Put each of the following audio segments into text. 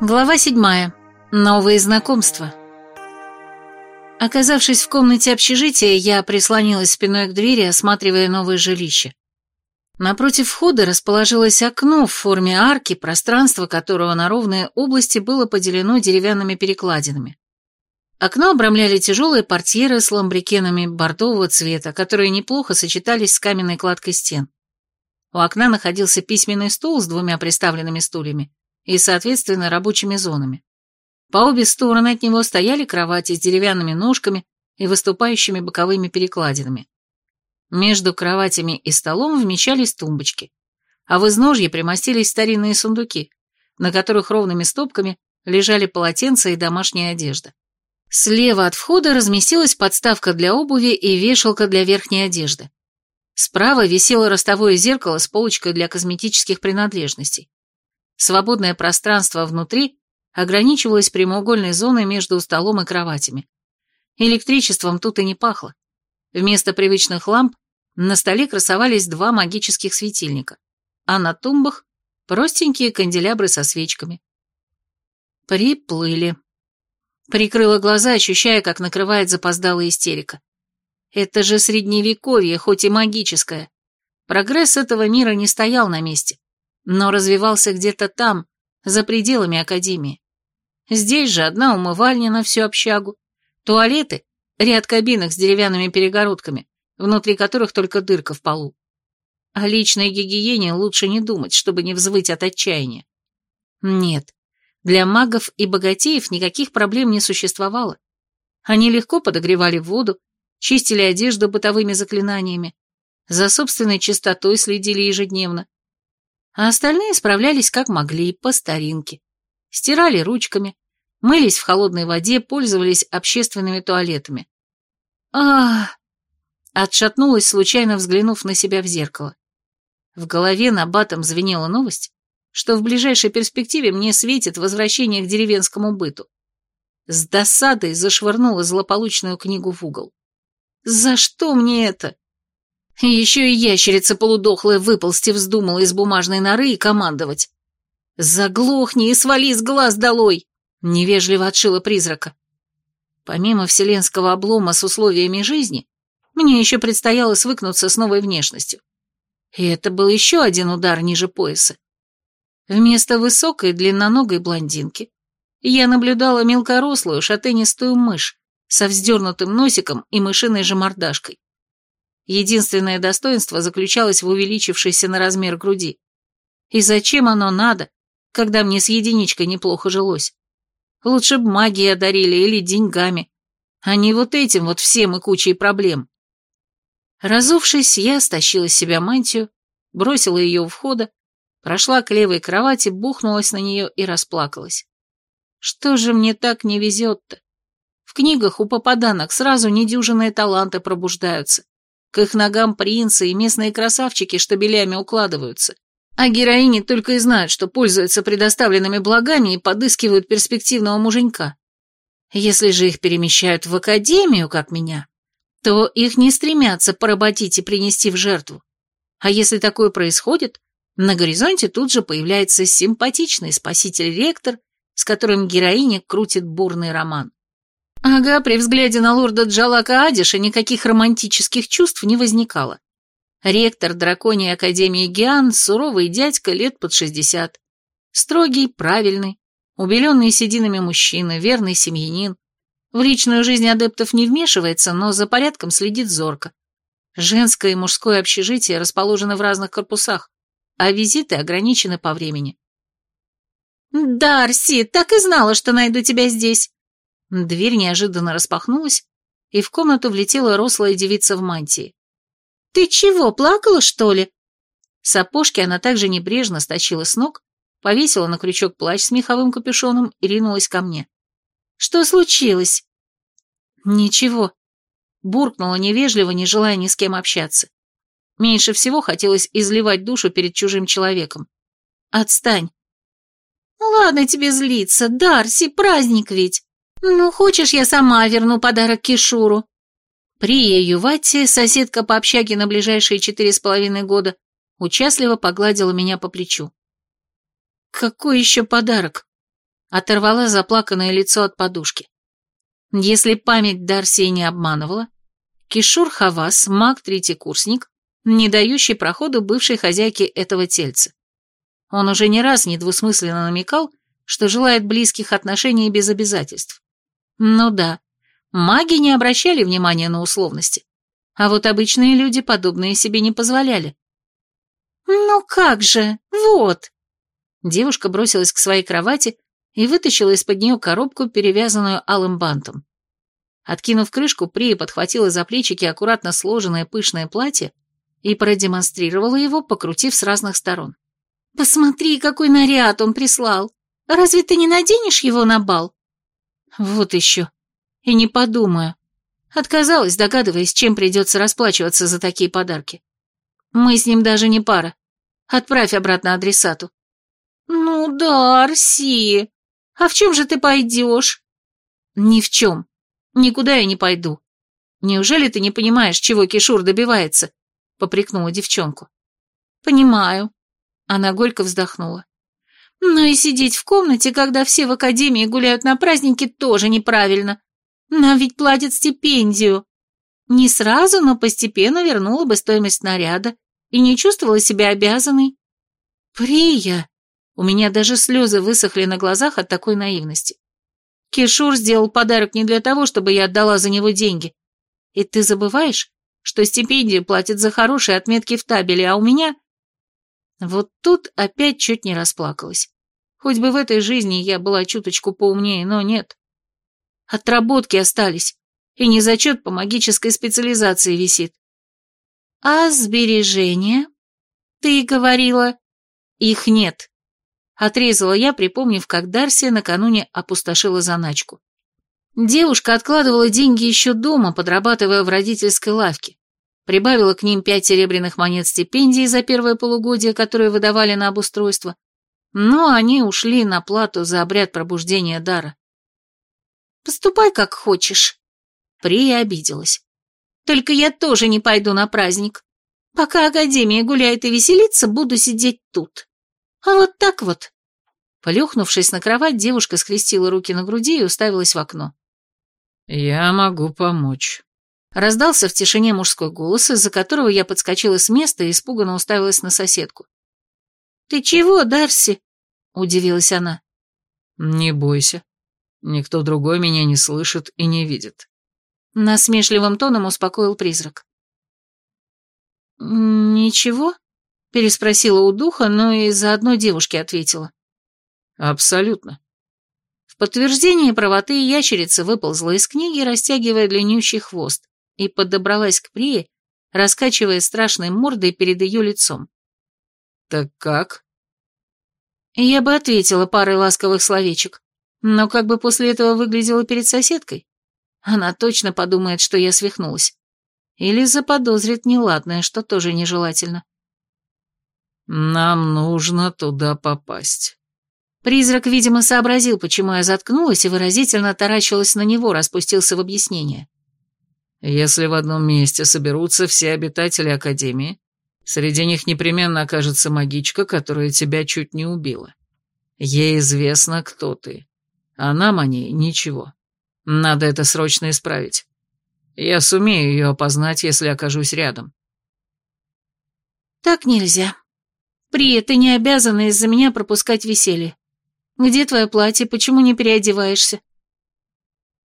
Глава седьмая. Новые знакомства. Оказавшись в комнате общежития, я прислонилась спиной к двери, осматривая новое жилище. Напротив входа расположилось окно в форме арки, пространство которого на ровные области было поделено деревянными перекладинами. Окно обрамляли тяжелые портьеры с ламбрикенами бордового цвета, которые неплохо сочетались с каменной кладкой стен. У окна находился письменный стол с двумя приставленными стульями и, соответственно, рабочими зонами. По обе стороны от него стояли кровати с деревянными ножками и выступающими боковыми перекладинами. Между кроватями и столом вмещались тумбочки, а в изножье примостились старинные сундуки, на которых ровными стопками лежали полотенца и домашняя одежда. Слева от входа разместилась подставка для обуви и вешалка для верхней одежды. Справа висело ростовое зеркало с полочкой для косметических принадлежностей. Свободное пространство внутри ограничивалось прямоугольной зоной между столом и кроватями. Электричеством тут и не пахло. Вместо привычных ламп на столе красовались два магических светильника, а на тумбах простенькие канделябры со свечками. Приплыли. Прикрыла глаза, ощущая, как накрывает запоздалая истерика. Это же средневековье, хоть и магическое. Прогресс этого мира не стоял на месте, но развивался где-то там, за пределами Академии. Здесь же одна умывальня на всю общагу, туалеты Ряд кабинок с деревянными перегородками, внутри которых только дырка в полу. О личной гигиене лучше не думать, чтобы не взвыть от отчаяния. Нет, для магов и богатеев никаких проблем не существовало. Они легко подогревали воду, чистили одежду бытовыми заклинаниями, за собственной чистотой следили ежедневно. А остальные справлялись как могли, по старинке. Стирали ручками, мылись в холодной воде, пользовались общественными туалетами. а Отшатнулась, случайно взглянув на себя в зеркало. В голове на батом звенела новость, что в ближайшей перспективе мне светит возвращение к деревенскому быту. С досадой зашвырнула злополучную книгу в угол. «За что мне это?» Еще и ящерица полудохлая выползти вздумала из бумажной норы и командовать. «Заглохни и свали с глаз долой!» Невежливо отшила призрака. Помимо вселенского облома с условиями жизни, мне еще предстояло свыкнуться с новой внешностью. И это был еще один удар ниже пояса. Вместо высокой длинноногой блондинки я наблюдала мелкорослую шатенистую мышь со вздернутым носиком и мышиной же мордашкой. Единственное достоинство заключалось в увеличившейся на размер груди. И зачем оно надо, когда мне с единичкой неплохо жилось? Лучше б магией одарили или деньгами, а не вот этим вот всем и кучей проблем. Разувшись, я стащила с себя мантию, бросила ее у входа, прошла к левой кровати, бухнулась на нее и расплакалась. Что же мне так не везет-то? Книгах у попаданок сразу недюжинные таланты пробуждаются. К их ногам принцы и местные красавчики штабелями укладываются. А героини только и знают, что пользуются предоставленными благами и подыскивают перспективного муженька. Если же их перемещают в академию, как меня, то их не стремятся поработить и принести в жертву. А если такое происходит, на горизонте тут же появляется симпатичный спаситель-ректор, с которым героиня крутит бурный роман. Ага, при взгляде на лорда Джалака Адиша никаких романтических чувств не возникало. Ректор драконьей академии Гиан, суровый дядька лет под шестьдесят. Строгий, правильный, убеленный сединами мужчина, верный семьянин. В личную жизнь адептов не вмешивается, но за порядком следит зорко. Женское и мужское общежитие расположены в разных корпусах, а визиты ограничены по времени. «Дарси, так и знала, что найду тебя здесь!» Дверь неожиданно распахнулась, и в комнату влетела рослая девица в мантии. «Ты чего, плакала, что ли?» Сапожки она также небрежно стащила с ног, повесила на крючок плащ с меховым капюшоном и ринулась ко мне. «Что случилось?» «Ничего», — буркнула невежливо, не желая ни с кем общаться. Меньше всего хотелось изливать душу перед чужим человеком. «Отстань». «Ладно тебе злиться, Дарси, праздник ведь. Ну, хочешь, я сама верну подарок Кишуру?» Прия Ювати, соседка по общаге на ближайшие четыре с половиной года, участливо погладила меня по плечу. Какой еще подарок? Оторвала заплаканное лицо от подушки. Если память Дарси не обманывала, Кишур Хавас, маг-третьекурсник, не дающий проходу бывшей хозяйке этого тельца. Он уже не раз недвусмысленно намекал, что желает близких отношений без обязательств. Ну да, маги не обращали внимания на условности, а вот обычные люди подобные себе не позволяли. «Ну как же, вот!» Девушка бросилась к своей кровати и вытащила из-под нее коробку, перевязанную алым бантом. Откинув крышку, Прия подхватила за плечики аккуратно сложенное пышное платье и продемонстрировала его, покрутив с разных сторон. «Посмотри, какой наряд он прислал! Разве ты не наденешь его на бал?» «Вот еще. И не подумаю. Отказалась, догадываясь, чем придется расплачиваться за такие подарки. Мы с ним даже не пара. Отправь обратно адресату». «Ну да, Арси. А в чем же ты пойдешь?» «Ни в чем. Никуда я не пойду. Неужели ты не понимаешь, чего Кишур добивается?» Попрекнула девчонку. «Понимаю». Она горько вздохнула. «Но и сидеть в комнате, когда все в академии гуляют на празднике, тоже неправильно. Нам ведь платят стипендию. Не сразу, но постепенно вернула бы стоимость наряда и не чувствовала себя обязанной. Прия! У меня даже слезы высохли на глазах от такой наивности. Кишур сделал подарок не для того, чтобы я отдала за него деньги. И ты забываешь, что стипендию платят за хорошие отметки в табеле, а у меня... Вот тут опять чуть не расплакалась. Хоть бы в этой жизни я была чуточку поумнее, но нет. Отработки остались, и не зачет по магической специализации висит. А сбережения? Ты говорила, их нет. Отрезала я, припомнив, как Дарси накануне опустошила заначку. Девушка откладывала деньги еще дома, подрабатывая в родительской лавке. Прибавила к ним пять серебряных монет стипендии за первое полугодие, которые выдавали на обустройство, но они ушли на плату за обряд пробуждения дара. Поступай как хочешь. Прия обиделась. Только я тоже не пойду на праздник. Пока Академия гуляет и веселится, буду сидеть тут. А вот так вот. Полюхнувшись на кровать, девушка скрестила руки на груди и уставилась в окно. «Я могу помочь». Раздался в тишине мужской голос, из-за которого я подскочила с места и испуганно уставилась на соседку. «Ты чего, Дарси?» — удивилась она. «Не бойся. Никто другой меня не слышит и не видит. Насмешливым тоном успокоил призрак. «Ничего?» — переспросила у духа, но и за одной девушки ответила. «Абсолютно». В подтверждение правоты ящерица выползла из книги, растягивая длиннющий хвост, и подобралась к Прие, раскачивая страшной мордой перед ее лицом. «Так как?» Я бы ответила парой ласковых словечек, но как бы после этого выглядела перед соседкой? Она точно подумает, что я свихнулась. Или заподозрит неладное, что тоже нежелательно. «Нам нужно туда попасть». Призрак, видимо, сообразил, почему я заткнулась и выразительно таращилась на него, распустился в объяснение. «Если в одном месте соберутся все обитатели Академии, среди них непременно окажется магичка, которая тебя чуть не убила. Ей известно, кто ты а нам о ней ничего. Надо это срочно исправить. Я сумею ее опознать, если окажусь рядом. Так нельзя. При, ты не обязана из-за меня пропускать веселье. Где твое платье, почему не переодеваешься?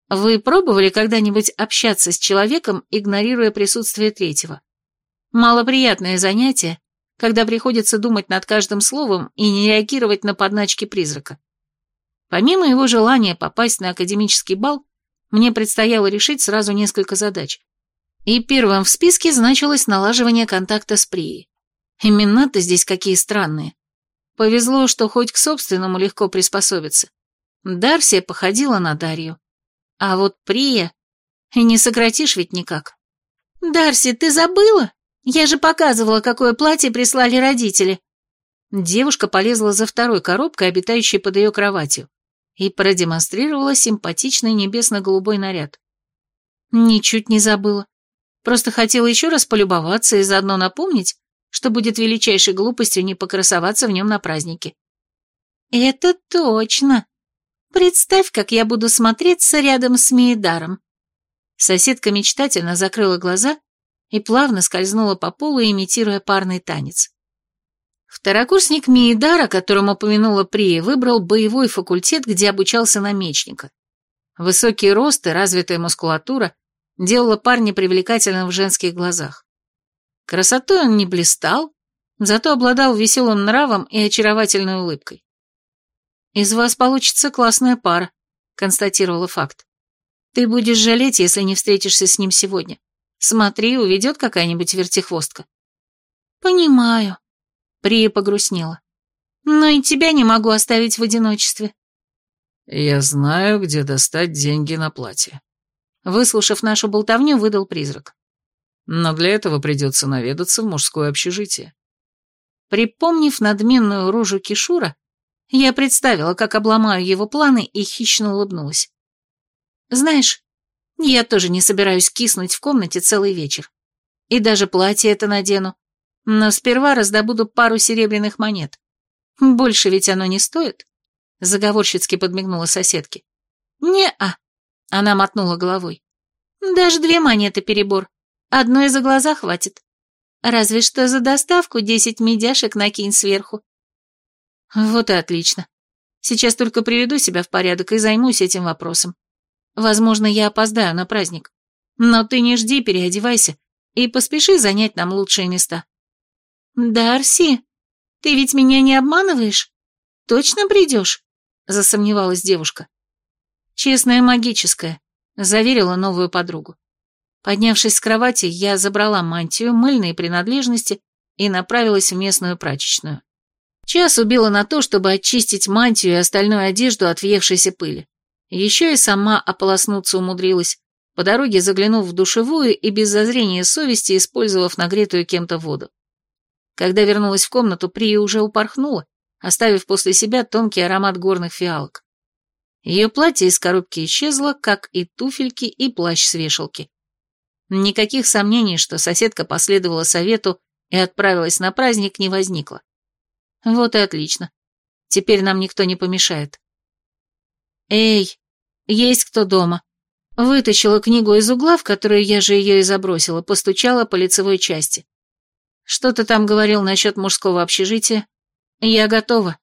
Вы пробовали когда-нибудь общаться с человеком, игнорируя присутствие третьего? Малоприятное занятие, когда приходится думать над каждым словом и не реагировать на подначки призрака. Помимо его желания попасть на академический бал, мне предстояло решить сразу несколько задач. И первым в списке значилось налаживание контакта с Прией. Имена-то здесь какие странные. Повезло, что хоть к собственному легко приспособиться. Дарсия походила на Дарью. А вот Прия... И не сократишь ведь никак. «Дарси, ты забыла? Я же показывала, какое платье прислали родители». Девушка полезла за второй коробкой, обитающей под ее кроватью и продемонстрировала симпатичный небесно-голубой наряд. Ничуть не забыла. Просто хотела еще раз полюбоваться и заодно напомнить, что будет величайшей глупостью не покрасоваться в нем на празднике. Это точно. Представь, как я буду смотреться рядом с Миедаром. Соседка мечтательно закрыла глаза и плавно скользнула по полу, имитируя парный танец. Второкурсник Миедара, которому упомянула Прия, выбрал боевой факультет, где обучался на. Высокий рост и развитая мускулатура делала парня привлекательным в женских глазах. Красотой он не блистал, зато обладал веселым нравом и очаровательной улыбкой. «Из вас получится классная пара», — констатировала факт. «Ты будешь жалеть, если не встретишься с ним сегодня. Смотри, уведет какая-нибудь вертихвостка». «Понимаю», — Прия погрустнела. «Но и тебя не могу оставить в одиночестве». «Я знаю, где достать деньги на платье», — выслушав нашу болтовню, выдал призрак. «Но для этого придется наведаться в мужское общежитие». Припомнив надменную рожу Кишура, я представила, как обломаю его планы и хищно улыбнулась. «Знаешь, я тоже не собираюсь киснуть в комнате целый вечер. И даже платье это надену. Но сперва раздобуду пару серебряных монет. Больше ведь оно не стоит?» Заговорщицки подмигнула соседке. «Не-а», — она мотнула головой. «Даже две монеты перебор. Одной за глаза хватит. Разве что за доставку десять медяшек накинь сверху». Вот и отлично. Сейчас только приведу себя в порядок и займусь этим вопросом. Возможно, я опоздаю на праздник. Но ты не жди, переодевайся и поспеши занять нам лучшие места. Дарси, ты ведь меня не обманываешь? Точно придешь? засомневалась девушка. «Честная магическая», — заверила новую подругу. Поднявшись с кровати, я забрала мантию, мыльные принадлежности и направилась в местную прачечную. Час убила на то, чтобы очистить мантию и остальную одежду от въевшейся пыли. Еще и сама ополоснуться умудрилась, по дороге заглянув в душевую и без зазрения совести использовав нагретую кем-то воду. Когда вернулась в комнату, Прия уже упорхнула, оставив после себя тонкий аромат горных фиалок. Ее платье из коробки исчезло, как и туфельки и плащ с вешалки. Никаких сомнений, что соседка последовала совету и отправилась на праздник, не возникло. Вот и отлично. Теперь нам никто не помешает. Эй, есть кто дома? Вытащила книгу из угла, в которую я же ее и забросила, постучала по лицевой части. Что ты там говорил насчет мужского общежития? «Я готова»,